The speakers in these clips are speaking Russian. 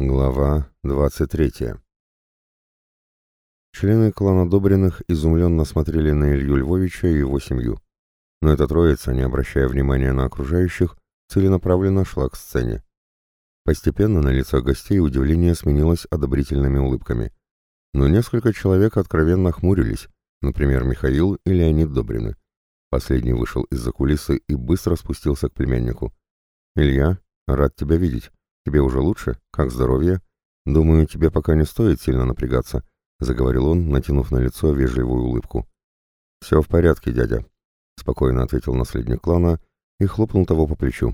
Глава 23 Члены клана Добриных изумленно смотрели на Илью Львовича и его семью. Но эта троица, не обращая внимания на окружающих, целенаправленно шла к сцене. Постепенно на лицах гостей удивление сменилось одобрительными улыбками. Но несколько человек откровенно хмурились, например, Михаил и Леонид Добрины. Последний вышел из-за кулисы и быстро спустился к племяннику. «Илья, рад тебя видеть. «Тебе уже лучше? Как здоровье? Думаю, тебе пока не стоит сильно напрягаться», — заговорил он, натянув на лицо вежливую улыбку. «Все в порядке, дядя», — спокойно ответил наследник клана и хлопнул того по плечу.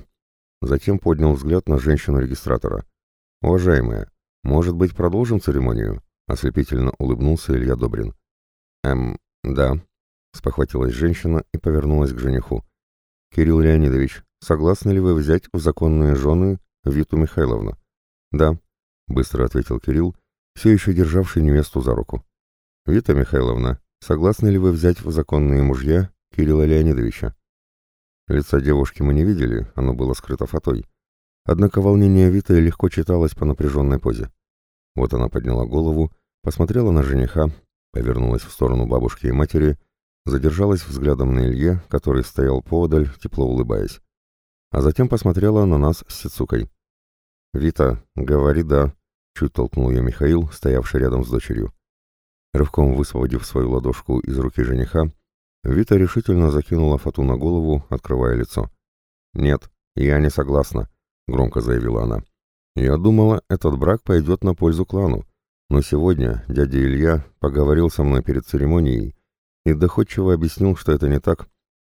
Затем поднял взгляд на женщину-регистратора. «Уважаемая, может быть, продолжим церемонию?» — ослепительно улыбнулся Илья Добрин. «Эм, да», — спохватилась женщина и повернулась к жениху. «Кирилл Леонидович, согласны ли вы взять в законные жены «Виту Михайловна». «Да», — быстро ответил Кирилл, все еще державший невесту за руку. «Вита Михайловна, согласны ли вы взять в законные мужья Кирилла Леонидовича?» Лица девушки мы не видели, оно было скрыто фатой. Однако волнение Виты легко читалось по напряженной позе. Вот она подняла голову, посмотрела на жениха, повернулась в сторону бабушки и матери, задержалась взглядом на Илье, который стоял поодаль, тепло улыбаясь. А затем посмотрела на нас с Сицукой. «Вита, говори «да», — чуть толкнул ее Михаил, стоявший рядом с дочерью. Рывком высвободив свою ладошку из руки жениха, Вита решительно закинула фату на голову, открывая лицо. «Нет, я не согласна», — громко заявила она. «Я думала, этот брак пойдет на пользу клану, но сегодня дядя Илья поговорил со мной перед церемонией и доходчиво объяснил, что это не так.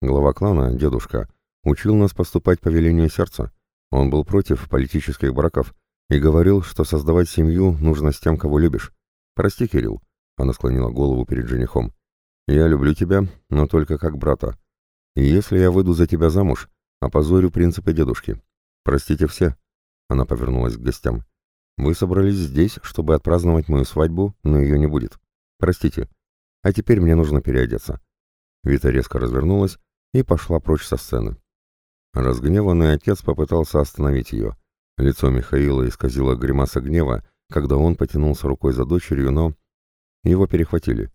Глава клана, дедушка, учил нас поступать по велению сердца. Он был против политических браков и говорил, что создавать семью нужно с тем, кого любишь. «Прости, Кирилл», — она склонила голову перед женихом. «Я люблю тебя, но только как брата. И если я выйду за тебя замуж, опозорю принципы дедушки. Простите все». Она повернулась к гостям. «Вы собрались здесь, чтобы отпраздновать мою свадьбу, но ее не будет. Простите. А теперь мне нужно переодеться». Вита резко развернулась и пошла прочь со сцены. Разгневанный отец попытался остановить ее. Лицо Михаила исказило гримаса гнева, когда он потянулся рукой за дочерью, но... Его перехватили.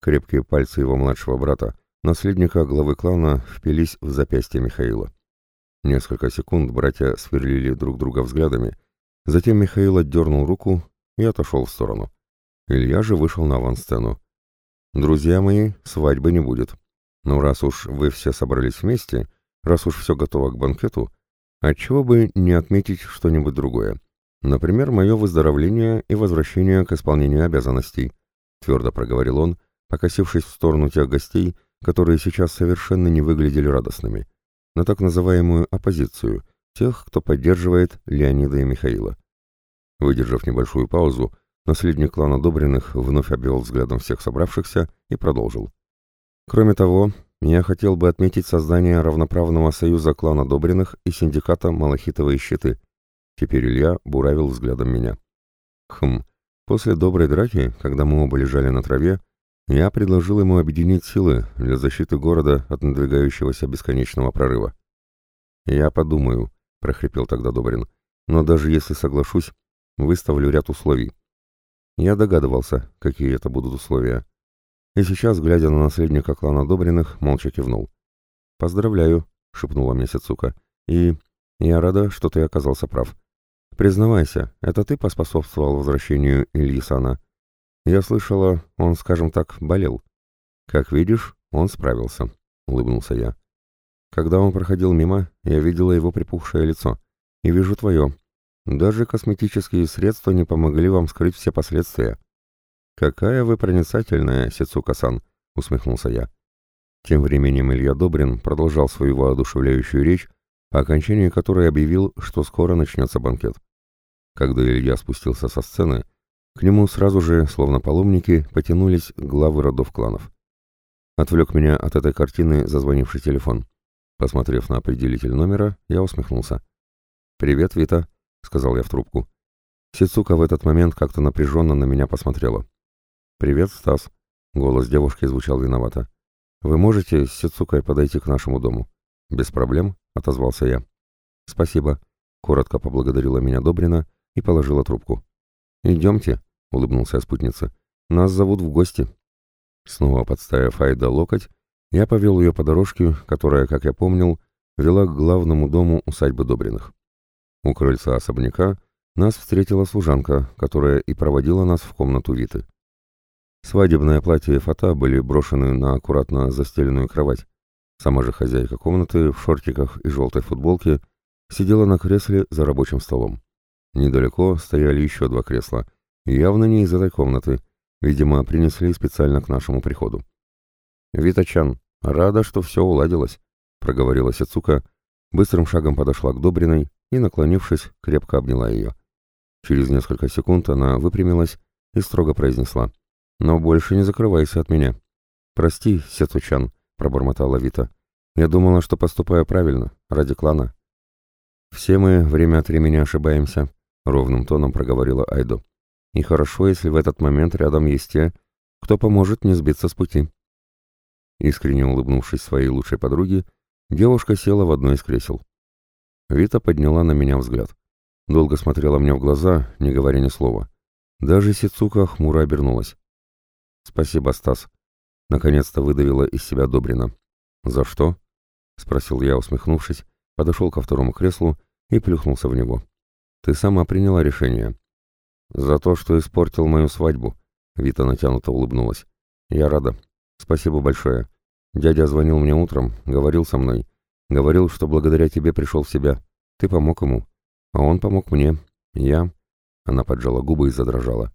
Крепкие пальцы его младшего брата, наследника главы клана, впились в запястье Михаила. Несколько секунд братья сверлили друг друга взглядами, затем Михаил отдернул руку и отошел в сторону. Илья же вышел на авансцену. «Друзья мои, свадьбы не будет. Но раз уж вы все собрались вместе, Раз уж все готово к банкету, отчего бы не отметить что-нибудь другое? Например, мое выздоровление и возвращение к исполнению обязанностей, твердо проговорил он, покосившись в сторону тех гостей, которые сейчас совершенно не выглядели радостными, на так называемую оппозицию, тех, кто поддерживает Леонида и Михаила. Выдержав небольшую паузу, наследник клана Добриных вновь обвел взглядом всех собравшихся и продолжил. Кроме того, я хотел бы отметить создание равноправного союза клана Добриных и синдиката Малахитовые щиты. Теперь Илья буравил взглядом меня. Хм, после доброй драки, когда мы оба лежали на траве, я предложил ему объединить силы для защиты города от надвигающегося бесконечного прорыва. «Я подумаю», — прохрипел тогда Добрин, — «но даже если соглашусь, выставлю ряд условий». Я догадывался, какие это будут условия. И сейчас, глядя на наследника клана Добриных, молча кивнул. «Поздравляю», — шепнула мне Сицука. «И я рада, что ты оказался прав. Признавайся, это ты поспособствовал возвращению Ильи Сана? Я слышала, он, скажем так, болел. Как видишь, он справился», — улыбнулся я. «Когда он проходил мимо, я видела его припухшее лицо. И вижу твое. Даже косметические средства не помогли вам скрыть все последствия. «Какая вы проницательная, Сицука-сан!» — усмехнулся я. Тем временем Илья Добрин продолжал свою воодушевляющую речь, по окончании которой объявил, что скоро начнется банкет. Когда Илья спустился со сцены, к нему сразу же, словно паломники, потянулись главы родов кланов. Отвлек меня от этой картины зазвонивший телефон. Посмотрев на определитель номера, я усмехнулся. «Привет, Вита», — сказал я в трубку. Сицука в этот момент как-то напряженно на меня посмотрела. «Привет, Стас», — голос девушки звучал виновато. «Вы можете с Сицукой подойти к нашему дому?» «Без проблем», — отозвался я. «Спасибо», — коротко поблагодарила меня Добрина и положила трубку. «Идемте», — улыбнулся спутница. «Нас зовут в гости». Снова подставив Айда локоть, я повел ее по дорожке, которая, как я помнил, вела к главному дому усадьбы Добриных. У крыльца особняка нас встретила служанка, которая и проводила нас в комнату Виты. Свадебное платье и фата были брошены на аккуратно застеленную кровать. Сама же хозяйка комнаты в шортиках и желтой футболке сидела на кресле за рабочим столом. Недалеко стояли еще два кресла, явно не из этой комнаты, видимо, принесли специально к нашему приходу. «Витачан, рада, что все уладилось», — проговорила Сицука, быстрым шагом подошла к Добриной и, наклонившись, крепко обняла ее. Через несколько секунд она выпрямилась и строго произнесла. «Но больше не закрывайся от меня». «Прости, Сецучан», — пробормотала Вита. «Я думала, что поступаю правильно, ради клана». «Все мы время от времени ошибаемся», — ровным тоном проговорила Айдо. «И хорошо, если в этот момент рядом есть те, кто поможет не сбиться с пути». Искренне улыбнувшись своей лучшей подруге, девушка села в одно из кресел. Вита подняла на меня взгляд. Долго смотрела мне в глаза, не говоря ни слова. Даже Сицука хмуро обернулась. «Спасибо, Стас», — наконец-то выдавила из себя Добрина. «За что?» — спросил я, усмехнувшись, подошел ко второму креслу и плюхнулся в него. «Ты сама приняла решение». «За то, что испортил мою свадьбу», — Вита натянуто улыбнулась. «Я рада. Спасибо большое. Дядя звонил мне утром, говорил со мной. Говорил, что благодаря тебе пришел в себя. Ты помог ему. А он помог мне. Я...» Она поджала губы и задрожала.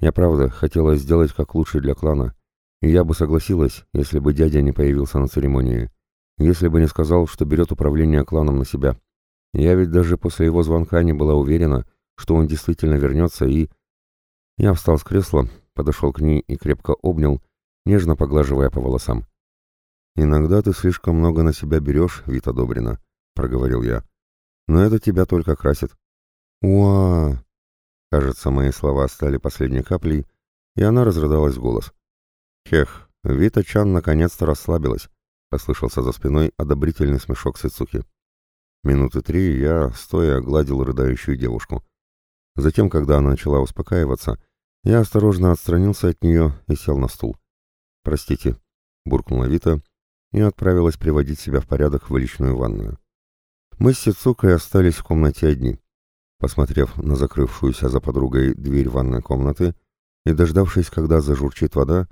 «Я правда хотела сделать как лучше для клана. И я бы согласилась, если бы дядя не появился на церемонии. Если бы не сказал, что берет управление кланом на себя. Я ведь даже после его звонка не была уверена, что он действительно вернется и... Я встал с кресла, подошел к ней и крепко обнял, нежно поглаживая по волосам. «Иногда ты слишком много на себя берешь, Вита Добрина», — проговорил я. «Но это тебя только красит». «Уа!» Кажется, мои слова стали последней каплей, и она разрыдалась в голос. «Хех, Вита Чан наконец-то расслабилась», — послышался за спиной одобрительный смешок Сицуки. Минуты три я, стоя, гладил рыдающую девушку. Затем, когда она начала успокаиваться, я осторожно отстранился от нее и сел на стул. «Простите», — буркнула Вита и отправилась приводить себя в порядок в личную ванную. Мы с Сицукой остались в комнате одни. Посмотрев на закрывшуюся за подругой дверь ванной комнаты и дождавшись, когда зажурчит вода,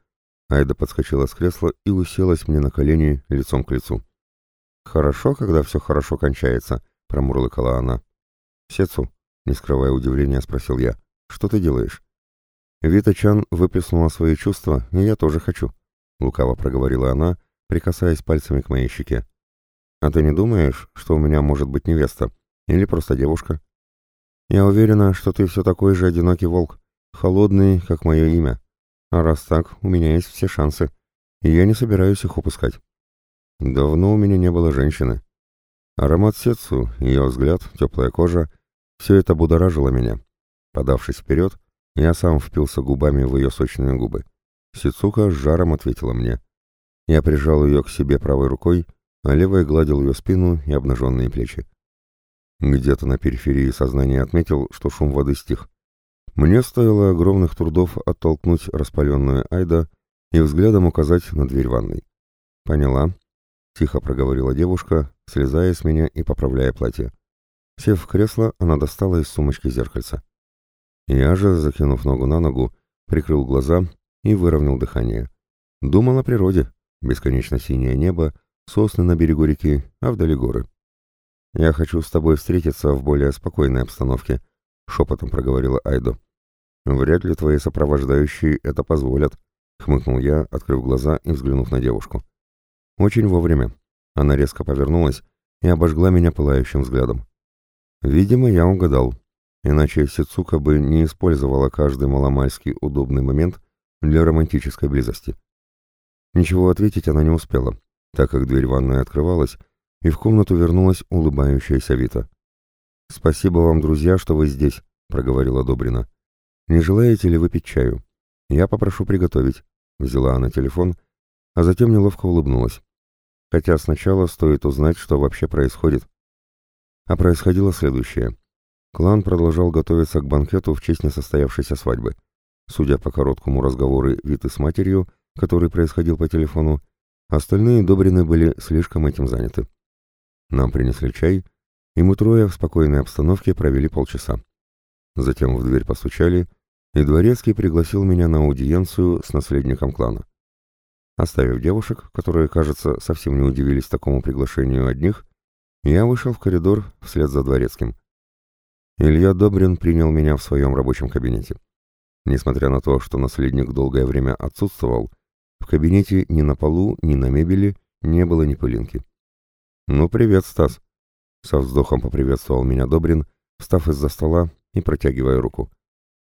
Айда подскочила с кресла и уселась мне на колени лицом к лицу. «Хорошо, когда все хорошо кончается», — промурлыкала она. «Сецу», — не скрывая удивления, спросил я, — «что ты делаешь?» Вита Чан выплеснула свои чувства, и я тоже хочу, — лукаво проговорила она, прикасаясь пальцами к моей щеке. «А ты не думаешь, что у меня может быть невеста? Или просто девушка?» «Я уверена, что ты все такой же одинокий волк, холодный, как мое имя. А раз так, у меня есть все шансы, и я не собираюсь их упускать». Давно у меня не было женщины. Аромат сетсу, ее взгляд, теплая кожа — все это будоражило меня. Подавшись вперед, я сам впился губами в ее сочные губы. Сицука с жаром ответила мне. Я прижал ее к себе правой рукой, а левой гладил ее спину и обнаженные плечи. Где-то на периферии сознания отметил, что шум воды стих. Мне стоило огромных трудов оттолкнуть распаленную Айда и взглядом указать на дверь ванной. «Поняла», — тихо проговорила девушка, слезая с меня и поправляя платье. Сев в кресло, она достала из сумочки зеркальце. Я же, закинув ногу на ногу, прикрыл глаза и выровнял дыхание. Думал о природе. Бесконечно синее небо, сосны на берегу реки, а вдали горы. «Я хочу с тобой встретиться в более спокойной обстановке», — шепотом проговорила Айдо. «Вряд ли твои сопровождающие это позволят», — хмыкнул я, открыв глаза и взглянув на девушку. Очень вовремя. Она резко повернулась и обожгла меня пылающим взглядом. Видимо, я угадал. Иначе Сицука бы не использовала каждый маломальский удобный момент для романтической близости. Ничего ответить она не успела, так как дверь ванной открывалась, и в комнату вернулась улыбающаяся Вита. «Спасибо вам, друзья, что вы здесь», — проговорила Добрина. «Не желаете ли выпить чаю? Я попрошу приготовить». Взяла она телефон, а затем неловко улыбнулась. Хотя сначала стоит узнать, что вообще происходит. А происходило следующее. Клан продолжал готовиться к банкету в честь несостоявшейся свадьбы. Судя по короткому разговору Виты с матерью, который происходил по телефону, остальные Добрины были слишком этим заняты. Нам принесли чай, и мы трое в спокойной обстановке провели полчаса. Затем в дверь постучали, и Дворецкий пригласил меня на аудиенцию с наследником клана. Оставив девушек, которые, кажется, совсем не удивились такому приглашению одних, я вышел в коридор вслед за Дворецким. Илья Добрин принял меня в своем рабочем кабинете. Несмотря на то, что наследник долгое время отсутствовал, в кабинете ни на полу, ни на мебели не было ни пылинки. «Ну, привет, Стас!» Со вздохом поприветствовал меня Добрин, встав из-за стола и протягивая руку.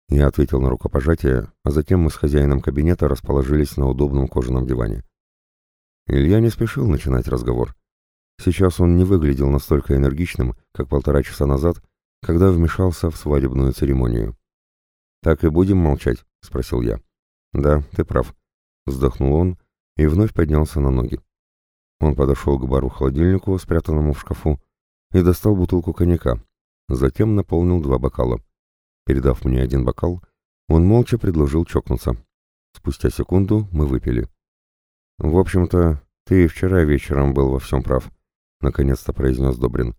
Я ответил на рукопожатие, а затем мы с хозяином кабинета расположились на удобном кожаном диване. Илья не спешил начинать разговор. Сейчас он не выглядел настолько энергичным, как полтора часа назад, когда вмешался в свадебную церемонию. «Так и будем молчать?» — спросил я. «Да, ты прав», — вздохнул он и вновь поднялся на ноги. Он подошел к бару-холодильнику, спрятанному в шкафу, и достал бутылку коньяка, затем наполнил два бокала. Передав мне один бокал, он молча предложил чокнуться. Спустя секунду мы выпили. «В общем-то, ты вчера вечером был во всем прав», — наконец-то произнес Добрин.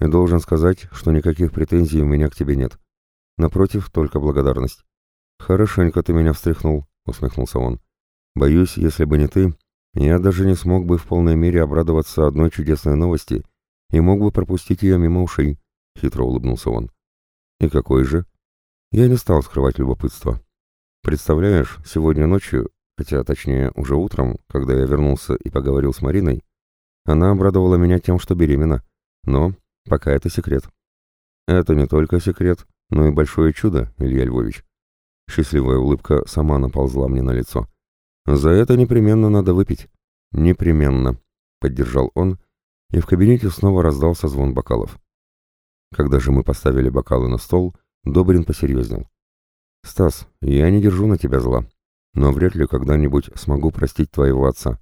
«И должен сказать, что никаких претензий у меня к тебе нет. Напротив, только благодарность». «Хорошенько ты меня встряхнул», — усмехнулся он. «Боюсь, если бы не ты, я даже не смог бы в полной мере обрадоваться одной чудесной новости и мог бы пропустить ее мимо ушей», — хитро улыбнулся он. «И какой же?» Я не стал скрывать любопытство. Представляешь, сегодня ночью, хотя точнее уже утром, когда я вернулся и поговорил с Мариной, она обрадовала меня тем, что беременна. Но пока это секрет. Это не только секрет, но и большое чудо, Илья Львович. Счастливая улыбка сама наползла мне на лицо. За это непременно надо выпить. Непременно, поддержал он, и в кабинете снова раздался звон бокалов. Когда же мы поставили бокалы на стол, Добрин посерьезнел. «Стас, я не держу на тебя зла, но вряд ли когда-нибудь смогу простить твоего отца.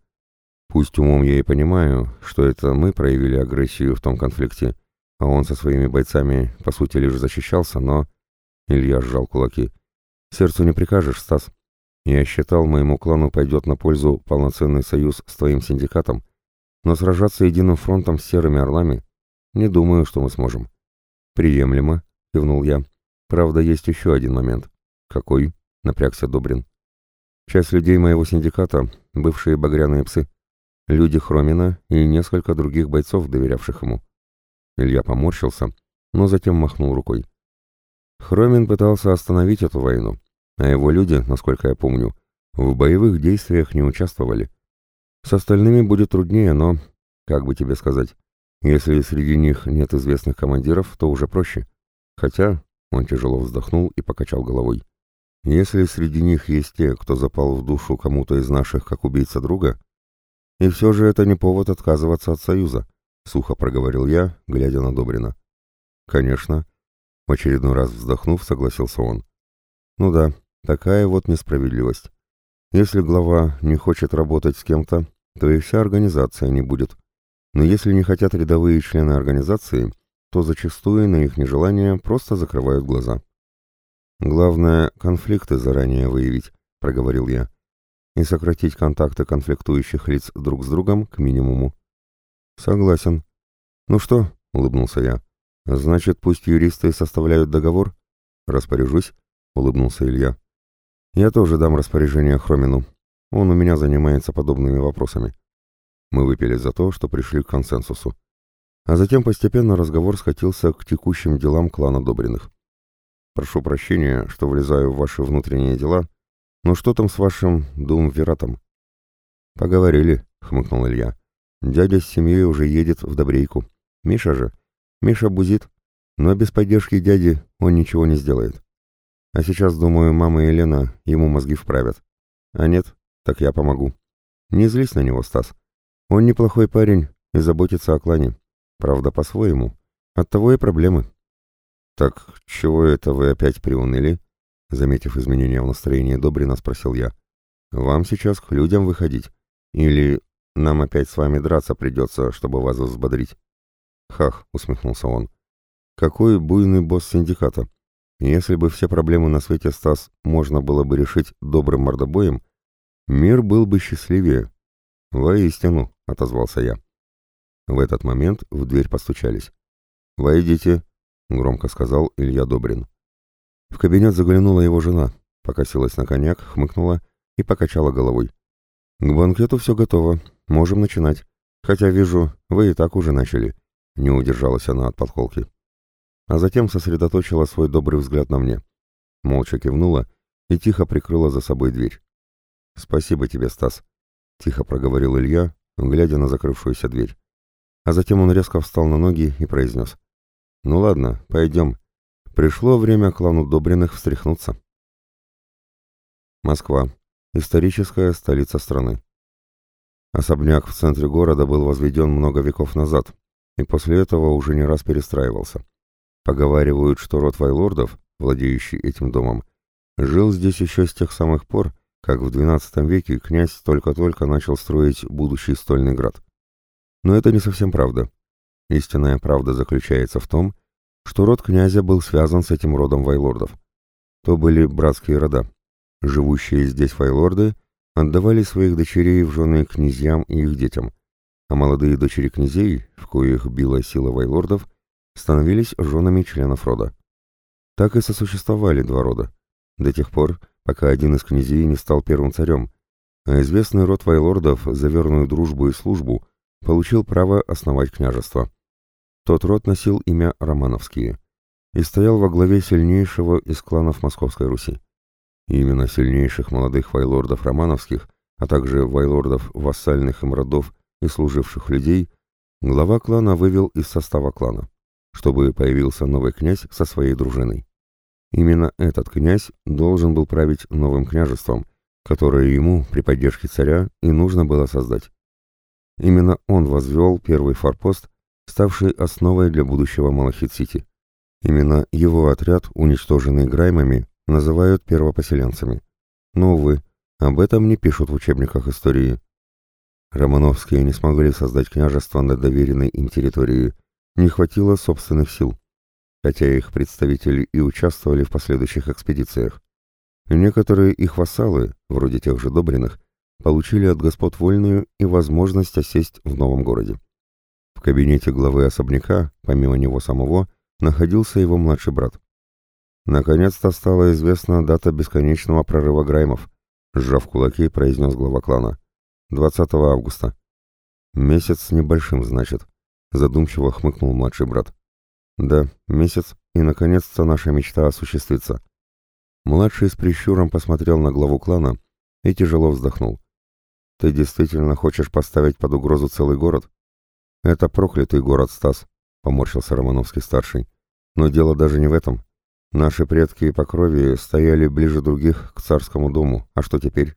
Пусть умом я и понимаю, что это мы проявили агрессию в том конфликте, а он со своими бойцами, по сути, лишь защищался, но...» Илья сжал кулаки. «Сердцу не прикажешь, Стас. Я считал, моему клану пойдет на пользу полноценный союз с твоим синдикатом, но сражаться единым фронтом с серыми орлами не думаю, что мы сможем». «Приемлемо», — кивнул я. Правда, есть еще один момент. Какой? Напрягся Добрин. Часть людей моего синдиката — бывшие багряные псы. Люди Хромина и несколько других бойцов, доверявших ему. Илья поморщился, но затем махнул рукой. Хромин пытался остановить эту войну, а его люди, насколько я помню, в боевых действиях не участвовали. С остальными будет труднее, но, как бы тебе сказать, если среди них нет известных командиров, то уже проще. Хотя, он тяжело вздохнул и покачал головой. «Если среди них есть те, кто запал в душу кому-то из наших как убийца друга, и все же это не повод отказываться от союза», — сухо проговорил я, глядя на Добрина. «Конечно», — в очередной раз вздохнув, согласился он. «Ну да, такая вот несправедливость. Если глава не хочет работать с кем-то, то и вся организация не будет. Но если не хотят рядовые члены организации, то зачастую на их нежелание просто закрывают глаза. «Главное, конфликты заранее выявить», — проговорил я, «и сократить контакты конфликтующих лиц друг с другом к минимуму». «Согласен». «Ну что?» — улыбнулся я. «Значит, пусть юристы составляют договор?» «Распоряжусь», — улыбнулся Илья. «Я тоже дам распоряжение Хромину. Он у меня занимается подобными вопросами». Мы выпили за то, что пришли к консенсусу. А затем постепенно разговор скатился к текущим делам клана Добриных. «Прошу прощения, что влезаю в ваши внутренние дела, но что там с вашим Думвиратом?» «Поговорили», — хмыкнул Илья. «Дядя с семьей уже едет в Добрейку. Миша же? Миша бузит, но без поддержки дяди он ничего не сделает. А сейчас, думаю, мама и Елена ему мозги вправят. А нет, так я помогу. Не злись на него, Стас. Он неплохой парень и заботится о клане. Правда, по-своему. Оттого и проблемы. «Так чего это вы опять приуныли?» Заметив изменения в настроении Добрина, спросил я. «Вам сейчас к людям выходить? Или нам опять с вами драться придется, чтобы вас взбодрить?» «Хах», — усмехнулся он. какой буйный босс синдиката. Если бы все проблемы на свете Стас можно было бы решить добрым мордобоем, мир был бы счастливее. «Воистину», — отозвался я. В этот момент в дверь постучались. «Войдите», — громко сказал Илья Добрин. В кабинет заглянула его жена, покосилась на коньяк, хмыкнула и покачала головой. «К банкету все готово, можем начинать. Хотя вижу, вы и так уже начали», — не удержалась она от подколки. А затем сосредоточила свой добрый взгляд на мне. Молча кивнула и тихо прикрыла за собой дверь. «Спасибо тебе, Стас», — тихо проговорил Илья, глядя на закрывшуюся дверь. А затем он резко встал на ноги и произнес. «Ну ладно, пойдем. Пришло время клану Добриных встряхнуться». Москва. Историческая столица страны. Особняк в центре города был возведен много веков назад, и после этого уже не раз перестраивался. Поговаривают, что род Вайлордов, владеющий этим домом, жил здесь еще с тех самых пор, как в XII веке князь только-только начал строить будущий стольный град. Но это не совсем правда. Истинная правда заключается в том, что род князя был связан с этим родом вайлордов. То были братские рода. Живущие здесь вайлорды отдавали своих дочерей в жены князьям и их детям, а молодые дочери князей, в коих била сила вайлордов, становились женами членов рода. Так и сосуществовали два рода, до тех пор, пока один из князей не стал первым царем, а известный род вайлордов за верную дружбу и службу получил право основать княжество. Тот род носил имя Романовские и стоял во главе сильнейшего из кланов Московской Руси. И именно сильнейших молодых вайлордов Романовских, а также вайлордов вассальных им родов и служивших людей, глава клана вывел из состава клана, чтобы появился новый князь со своей дружиной. Именно этот князь должен был править новым княжеством, которое ему при поддержке царя и нужно было создать. Именно он возвел первый форпост, ставший основой для будущего Малахит-Сити. Именно его отряд, уничтоженный Граймами, называют первопоселенцами. Но, увы, об этом не пишут в учебниках истории. Романовские не смогли создать княжество на доверенной им территории, не хватило собственных сил, хотя их представители и участвовали в последующих экспедициях. Некоторые их вассалы, вроде тех же Добриных, получили от господ вольную и возможность осесть в новом городе. В кабинете главы особняка, помимо него самого, находился его младший брат. Наконец-то стала известна дата бесконечного прорыва Граймов, сжав кулаки, произнес глава клана. 20 августа. Месяц с небольшим, значит, задумчиво хмыкнул младший брат. Да, месяц, и наконец-то наша мечта осуществится. Младший с прищуром посмотрел на главу клана и тяжело вздохнул. Ты действительно хочешь поставить под угрозу целый город? Это проклятый город, Стас, поморщился Романовский-старший. Но дело даже не в этом. Наши предки по крови стояли ближе других к царскому дому. А что теперь?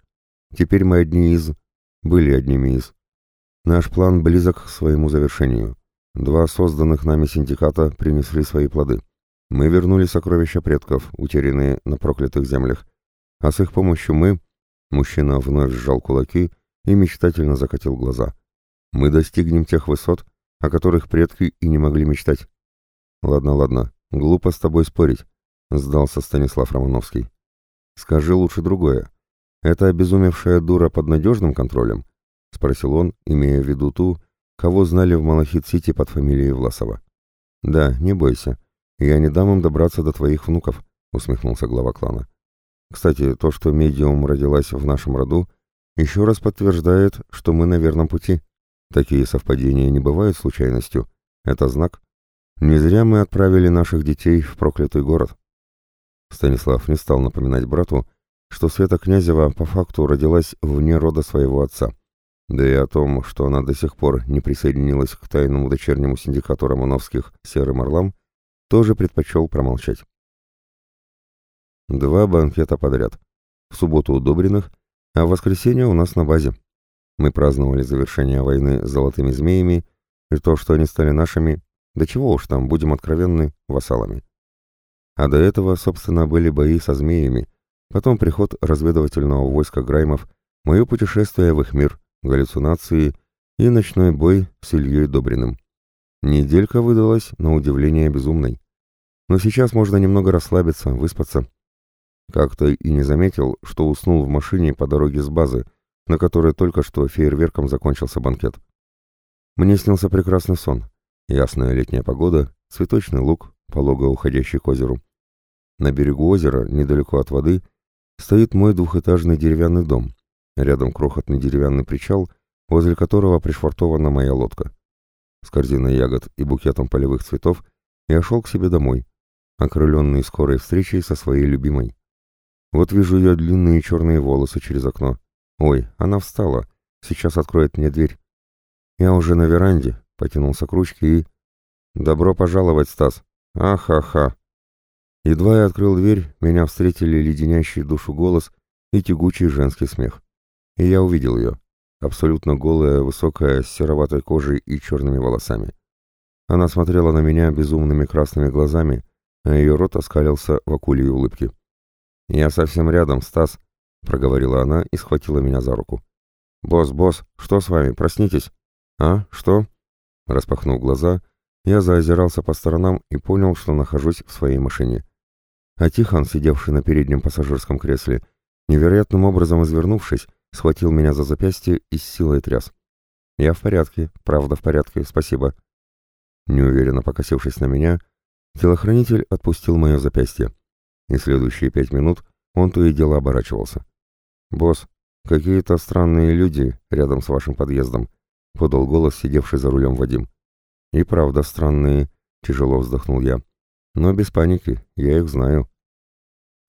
Теперь мы одни из... Были одними из. Наш план близок к своему завершению. Два созданных нами синдиката принесли свои плоды. Мы вернули сокровища предков, утерянные на проклятых землях. А с их помощью мы... Мужчина вновь сжал кулаки и мечтательно закатил глаза. «Мы достигнем тех высот, о которых предки и не могли мечтать». «Ладно, ладно, глупо с тобой спорить», — сдался Станислав Романовский. «Скажи лучше другое. Это обезумевшая дура под надежным контролем?» — спросил он, имея в виду ту, кого знали в Малахит-Сити под фамилией Власова. «Да, не бойся. Я не дам им добраться до твоих внуков», — усмехнулся глава клана. «Кстати, то, что медиум родилась в нашем роду, еще раз подтверждает, что мы на верном пути. Такие совпадения не бывают случайностью. Это знак. Не зря мы отправили наших детей в проклятый город. Станислав не стал напоминать брату, что Света Князева по факту родилась вне рода своего отца. Да и о том, что она до сих пор не присоединилась к тайному дочернему синдикату Романовских «Серым орлам», тоже предпочел промолчать. Два банкета подряд. В субботу у Добриных – а в воскресенье у нас на базе. Мы праздновали завершение войны с золотыми змеями и то, что они стали нашими, да чего уж там, будем откровенны, вассалами. А до этого, собственно, были бои со змеями, потом приход разведывательного войска Граймов, мое путешествие в их мир, галлюцинации и ночной бой с Ильей Добриным. Неделька выдалась, на удивление, безумной. Но сейчас можно немного расслабиться, выспаться. Как-то и не заметил, что уснул в машине по дороге с базы, на которой только что фейерверком закончился банкет. Мне снился прекрасный сон. Ясная летняя погода, цветочный луг, полого уходящий к озеру. На берегу озера, недалеко от воды, стоит мой двухэтажный деревянный дом. Рядом крохотный деревянный причал, возле которого пришвартована моя лодка. С корзиной ягод и букетом полевых цветов я шел к себе домой, окрыленный скорой встречей со своей любимой. Вот вижу ее длинные черные волосы через окно. Ой, она встала, сейчас откроет мне дверь. Я уже на веранде, потянулся к ручке и... «Добро пожаловать, Стас!» «Ахаха!» Едва я открыл дверь, меня встретили леденящий душу голос и тягучий женский смех. И я увидел ее, абсолютно голая, высокая, с сероватой кожей и черными волосами. Она смотрела на меня безумными красными глазами, а ее рот оскалился в акулии улыбки. «Я совсем рядом, Стас», — проговорила она и схватила меня за руку. «Босс, босс, что с вами? Проснитесь!» «А? Что?» Распахнув глаза, я заозирался по сторонам и понял, что нахожусь в своей машине. А Тихон, сидевший на переднем пассажирском кресле, невероятным образом извернувшись, схватил меня за запястье и с силой тряс. «Я в порядке, правда в порядке, спасибо». Неуверенно покосившись на меня, телохранитель отпустил мое запястье, и следующие пять минут он то и дело оборачивался. «Босс, какие-то странные люди рядом с вашим подъездом», — подал голос, сидевший за рулем Вадим. «И правда странные», — тяжело вздохнул я. «Но без паники, я их знаю».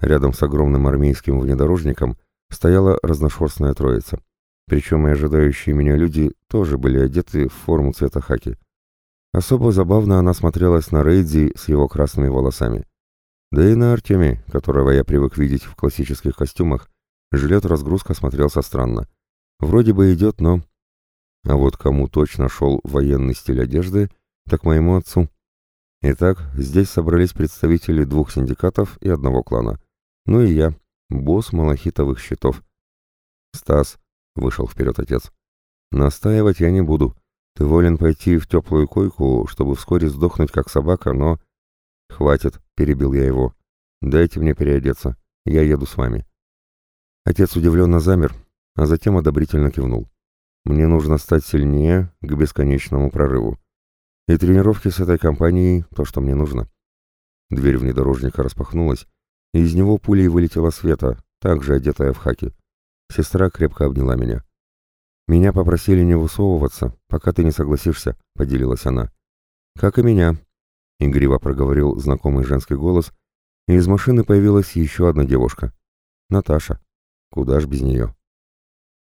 Рядом с огромным армейским внедорожником стояла разношерстная троица. Причем и ожидающие меня люди тоже были одеты в форму цвета хаки. Особо забавно она смотрелась на Рейдзи с его красными волосами. Да и на Артеме, которого я привык видеть в классических костюмах, жилет-разгрузка смотрелся странно. Вроде бы идет, но... А вот кому точно шел военный стиль одежды, так моему отцу. Итак, здесь собрались представители двух синдикатов и одного клана. Ну и я, босс малахитовых щитов. «Стас», — вышел вперед отец, — «настаивать я не буду. Ты волен пойти в теплую койку, чтобы вскоре сдохнуть как собака, но...» «Хватит», — перебил я его. «Дайте мне переодеться. Я еду с вами». Отец удивленно замер, а затем одобрительно кивнул. «Мне нужно стать сильнее к бесконечному прорыву. И тренировки с этой компанией — то, что мне нужно». Дверь внедорожника распахнулась, из него пулей вылетела Света, также одетая в хаки. Сестра крепко обняла меня. «Меня попросили не высовываться, пока ты не согласишься», — поделилась она. «Как и меня», — игриво проговорил знакомый женский голос, и из машины появилась еще одна девушка. Наташа. Куда ж без нее?